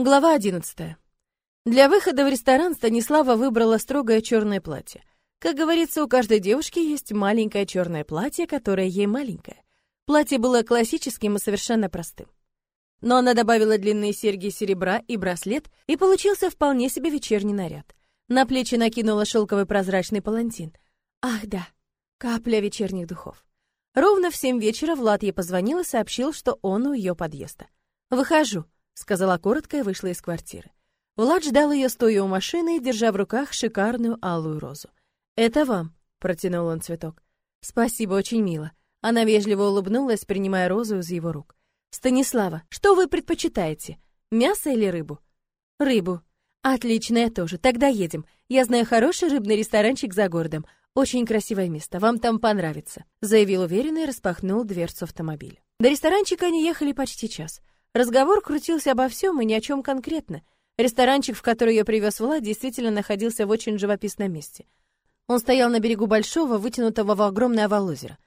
Глава 11. Для выхода в ресторан Станислава выбрала строгое черное платье. Как говорится, у каждой девушки есть маленькое черное платье, которое ей маленькое. Платье было классическим и совершенно простым. Но она добавила длинные серьги серебра и браслет, и получился вполне себе вечерний наряд. На плечи накинула шелковый прозрачный палантин. Ах да, капля вечерних духов. Ровно в семь вечера Влад ей позвонил и сообщил, что он у ее подъезда. «Выхожу», сказала коротко и вышла из квартиры. Влад ждал ее, стоя у машины держа в руках шикарную алую розу. «Это вам», — протянул он цветок. «Спасибо, очень мило». Она вежливо улыбнулась, принимая розу из его рук. «Станислава, что вы предпочитаете, мясо или рыбу?» «Рыбу». «Отлично, я тоже. Тогда едем. Я знаю хороший рыбный ресторанчик за городом. Очень красивое место, вам там понравится», заявил уверенно и распахнул дверцу автомобиля. До ресторанчика они ехали почти час. Разговор крутился обо всем и ни о чем конкретно. Ресторанчик, в который ее привез Влад, действительно находился в очень живописном месте. Он стоял на берегу большого, вытянутого в огромное овал озера.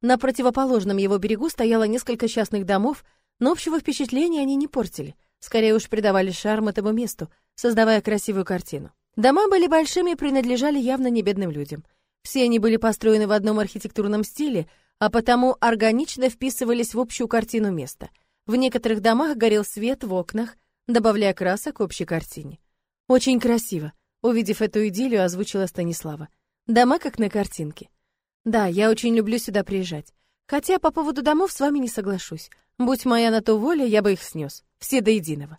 На противоположном его берегу стояло несколько частных домов, но общего впечатления они не портили. Скорее уж придавали шарм этому месту, создавая красивую картину. Дома были большими и принадлежали явно не бедным людям. Все они были построены в одном архитектурном стиле, а потому органично вписывались в общую картину места — в некоторых домах горел свет в окнах, добавляя красок общей картине. Очень красиво. Увидев эту идиллию, озвучила Станислава. Дома как на картинке. Да, я очень люблю сюда приезжать. Хотя по поводу домов с вами не соглашусь. Будь моя на то воля, я бы их снес. Все до единого.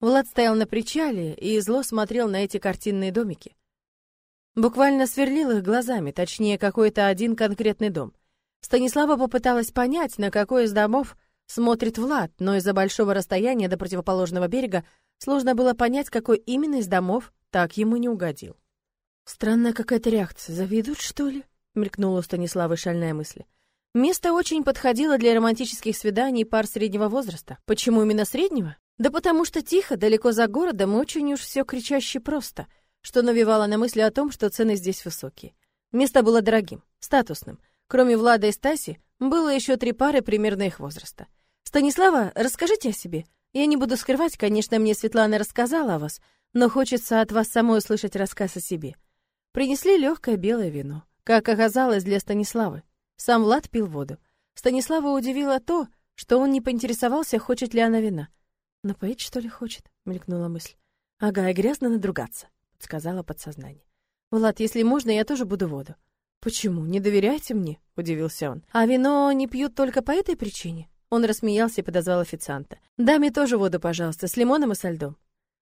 Влад стоял на причале и зло смотрел на эти картинные домики. Буквально сверлил их глазами, точнее, какой-то один конкретный дом. Станислава попыталась понять, на какой из домов смотрит Влад, но из-за большого расстояния до противоположного берега сложно было понять, какой именно из домов так ему не угодил. «Странная какая-то реакция. Завидуют, что ли?» — мелькнула у Станиславы шальная мысль. Место очень подходило для романтических свиданий пар среднего возраста. Почему именно среднего? Да потому что тихо, далеко за городом, очень уж все кричаще просто, что навевало на мысли о том, что цены здесь высокие. Место было дорогим, статусным. Кроме Влада и Стаси, было еще три пары примерно их возраста. Станислава, расскажите о себе. Я не буду скрывать, конечно, мне Светлана рассказала о вас, но хочется от вас самой услышать рассказ о себе. Принесли легкое белое вино. Как оказалось, для Станиславы. Сам Влад пил воду. Станислава удивило то, что он не поинтересовался, хочет ли она вина. «Напоить, что ли, хочет?» — мелькнула мысль. «Ага, и грязно надругаться», — подсказала подсознание. «Влад, если можно, я тоже буду воду». «Почему? Не доверяете мне?» — удивился он. «А вино не пьют только по этой причине?» Он рассмеялся и подозвал официанта. «Даме тоже воду, пожалуйста, с лимоном и со льдом».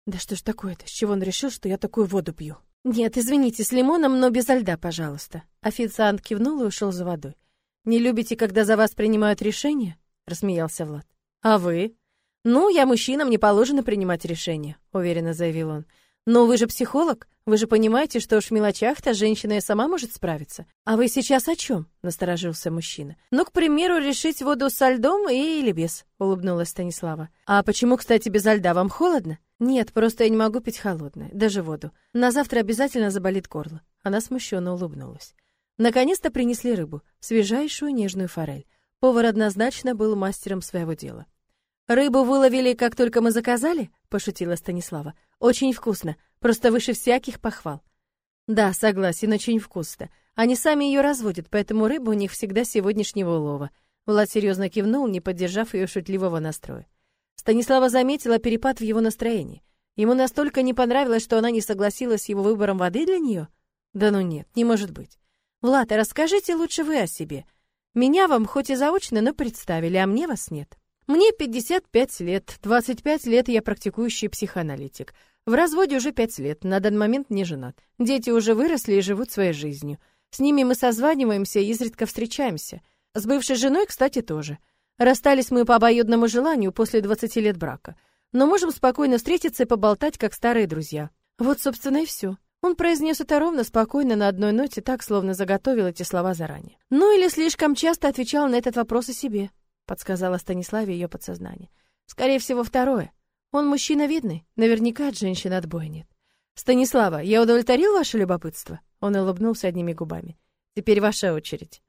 «Да что ж такое-то? С чего он решил, что я такую воду пью?» «Нет, извините, с лимоном, но без льда, пожалуйста». Официант кивнул и ушел за водой. «Не любите, когда за вас принимают решения?» — рассмеялся Влад. «А вы?» «Ну, я мужчина, мне положено принимать решения», — уверенно заявил он. «Но вы же психолог. Вы же понимаете, что уж в мелочах-то женщина и сама может справиться. А вы сейчас о чем? насторожился мужчина. Ну, к примеру, решить воду со льдом или без, улыбнулась Станислава. А почему, кстати, без льда вам холодно? Нет, просто я не могу пить холодное, даже воду. На завтра обязательно заболит горло. Она смущенно улыбнулась. Наконец-то принесли рыбу, свежайшую нежную форель. Повар однозначно был мастером своего дела. «Рыбу выловили, как только мы заказали?» — пошутила Станислава. «Очень вкусно, просто выше всяких похвал». «Да, согласен, очень вкусно. Они сами ее разводят, поэтому рыба у них всегда сегодняшнего улова». Влад серьезно кивнул, не поддержав ее шутливого настроя. Станислава заметила перепад в его настроении. Ему настолько не понравилось, что она не согласилась с его выбором воды для нее? Да ну нет, не может быть. Влад, расскажите лучше вы о себе. Меня вам хоть и заочно, но представили, а мне вас нет. Мне 55 лет, 25 лет я практикующий психоаналитик. В разводе уже 5 лет, на данный момент не женат. Дети уже выросли и живут своей жизнью. С ними мы созваниваемся и изредка встречаемся. С бывшей женой, кстати, тоже. Расстались мы по обоюдному желанию после 20 лет брака. Но можем спокойно встретиться и поболтать, как старые друзья. Вот, собственно, и все. Он произнес это ровно, спокойно, на одной ноте, так, словно заготовил эти слова заранее. Ну или слишком часто отвечал на этот вопрос о себе подсказала Станиславе ее подсознание. Скорее всего, второе. Он мужчина видный, наверняка от женщины отбоя нет. Станислава, я удовлетворил ваше любопытство? Он улыбнулся одними губами. Теперь ваша очередь.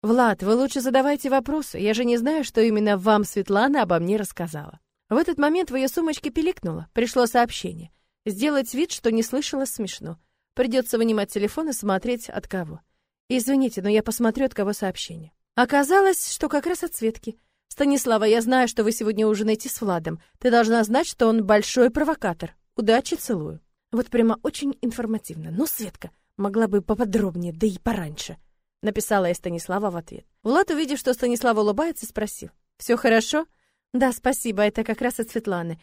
Влад, вы лучше задавайте вопросы. Я же не знаю, что именно вам Светлана обо мне рассказала. В этот момент в ее сумочке пиликнуло, пришло сообщение. Сделать вид, что не слышала, смешно. Придется вынимать телефон и смотреть от кого. Извините, но я посмотрю, от кого сообщение. Оказалось, что как раз от Светки. Станислава, я знаю, что вы сегодня ужинаете с Владом. Ты должна знать, что он большой провокатор. Удачи, целую. Вот прямо очень информативно. Ну, Светка, могла бы поподробнее, да и пораньше. Написала я Станислава в ответ. Влад, увидев, что Станислава улыбается, спросил. Все хорошо? Да, спасибо, это как раз от Светланы.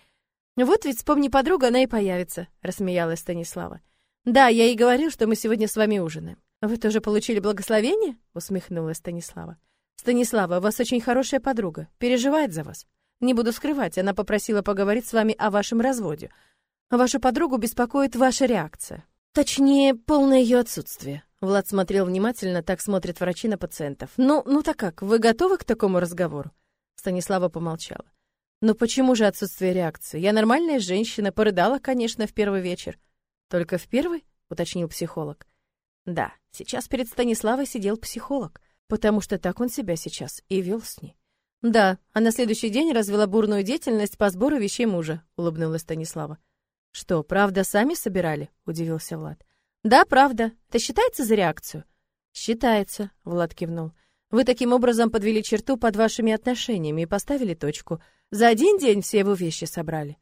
Вот ведь вспомни подруга, она и появится, рассмеялась Станислава. Да, я и говорил, что мы сегодня с вами ужинаем. Вы тоже получили благословение? усмехнулась Станислава. Станислава, у вас очень хорошая подруга, переживает за вас. Не буду скрывать, она попросила поговорить с вами о вашем разводе. Вашу подругу беспокоит ваша реакция. Точнее, полное ее отсутствие. Влад смотрел внимательно, так смотрят врачи на пациентов. Ну, ну так как, вы готовы к такому разговору? Станислава помолчала. «Но почему же отсутствие реакции? Я нормальная женщина, порыдала, конечно, в первый вечер». «Только в первый?» — уточнил психолог. «Да, сейчас перед Станиславой сидел психолог, потому что так он себя сейчас и вел с ней». «Да, а на следующий день развела бурную деятельность по сбору вещей мужа», — улыбнулась Станислава. «Что, правда, сами собирали?» — удивился Влад. «Да, правда. Это считается за реакцию?» «Считается», — Влад кивнул. Вы таким образом подвели черту под вашими отношениями и поставили точку. За один день все его вещи собрали.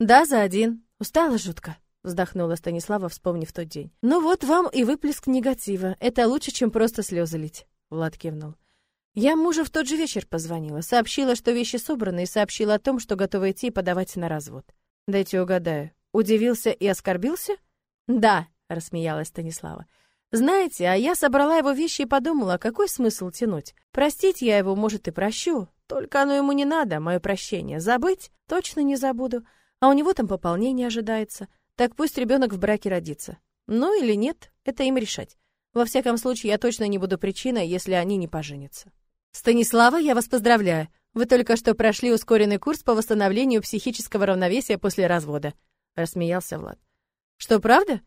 Да, за один. Устала жутко, вздохнула Станислава, вспомнив тот день. Ну вот вам и выплеск негатива. Это лучше, чем просто слезы лить. Влад кивнул. Я мужу в тот же вечер позвонила, сообщила, что вещи собраны, и сообщила о том, что готова идти и подавать на развод. Дайте угадаю. Удивился и оскорбился? Да, рассмеялась Станислава. Знаете, а я собрала его вещи и подумала, какой смысл тянуть? Простить я его, может, и прощу, только оно ему не надо, мое прощение. Забыть? Точно не забуду. А у него там пополнение ожидается. Так пусть ребенок в браке родится. Ну или нет, это им решать. Во всяком случае, я точно не буду причиной, если они не поженятся. Станислава, я вас поздравляю. Вы только что прошли ускоренный курс по восстановлению психического равновесия после развода, рассмеялся Влад. Что, правда?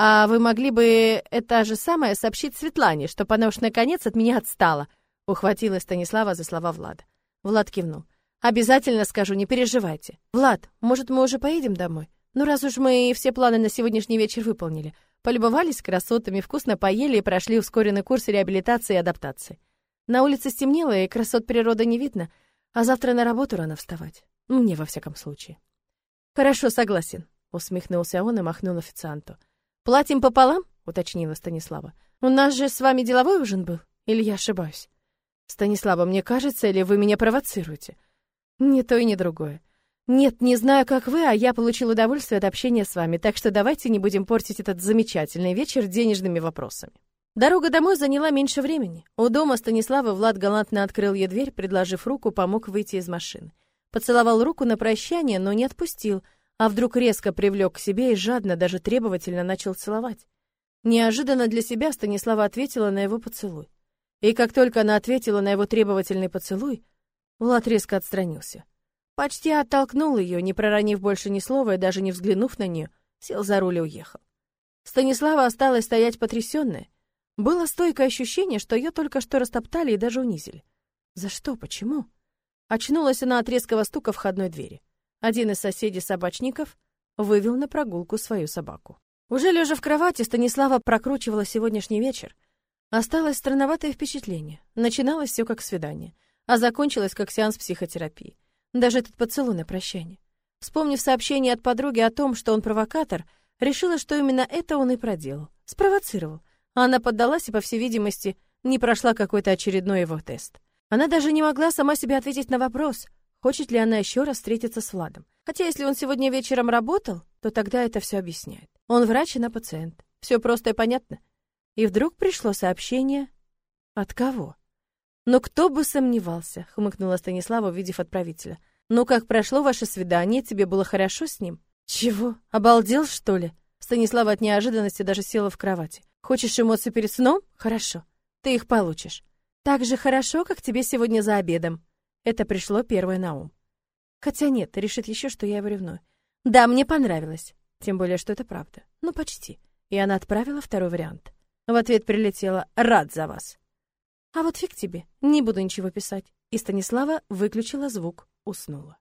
«А вы могли бы это же самое сообщить Светлане, чтобы она уж наконец от меня отстала?» Ухватила Станислава за слова Влада. Влад кивнул. «Обязательно скажу, не переживайте. Влад, может, мы уже поедем домой? Ну, раз уж мы все планы на сегодняшний вечер выполнили. Полюбовались красотами, вкусно поели и прошли ускоренный курс реабилитации и адаптации. На улице стемнело, и красот природы не видно, а завтра на работу рано вставать. Мне, во всяком случае». «Хорошо, согласен», — усмехнулся он и махнул официанту. «Платим пополам?» — уточнила Станислава. «У нас же с вами деловой ужин был? Или я ошибаюсь?» «Станислава, мне кажется, или вы меня провоцируете?» «Ни то и ни другое. Нет, не знаю, как вы, а я получил удовольствие от общения с вами, так что давайте не будем портить этот замечательный вечер денежными вопросами». Дорога домой заняла меньше времени. У дома Станислава Влад галантно открыл ей дверь, предложив руку, помог выйти из машины. Поцеловал руку на прощание, но не отпустил — а вдруг резко привлек к себе и жадно, даже требовательно начал целовать. Неожиданно для себя Станислава ответила на его поцелуй. И как только она ответила на его требовательный поцелуй, Влад резко отстранился. Почти оттолкнул ее, не проронив больше ни слова и даже не взглянув на нее, сел за руль и уехал. Станислава осталась стоять потрясенная. Было стойкое ощущение, что ее только что растоптали и даже унизили. За что? Почему? Очнулась она от резкого стука входной двери. Один из соседей собачников вывел на прогулку свою собаку. Уже лежа в кровати, Станислава прокручивала сегодняшний вечер. Осталось странноватое впечатление. Начиналось все как свидание, а закончилось как сеанс психотерапии. Даже этот поцелуй на прощание. Вспомнив сообщение от подруги о том, что он провокатор, решила, что именно это он и проделал. Спровоцировал. Она поддалась и, по всей видимости, не прошла какой-то очередной его тест. Она даже не могла сама себе ответить на вопрос, Хочет ли она еще раз встретиться с Владом? Хотя если он сегодня вечером работал, то тогда это все объясняет. Он врач и на пациент. Все просто и понятно. И вдруг пришло сообщение. От кого? Но кто бы сомневался, хмыкнула Станислава, увидев отправителя. Ну как прошло ваше свидание? Тебе было хорошо с ним? Чего? Обалдел, что ли? Станислава от неожиданности даже села в кровати. Хочешь эмоции перед сном? Хорошо. Ты их получишь. Так же хорошо, как тебе сегодня за обедом. Это пришло первое на ум. Хотя нет, решит еще, что я его ревную. Да, мне понравилось. Тем более, что это правда. Ну, почти. И она отправила второй вариант. В ответ прилетела «Рад за вас». А вот фиг тебе, не буду ничего писать. И Станислава выключила звук, уснула.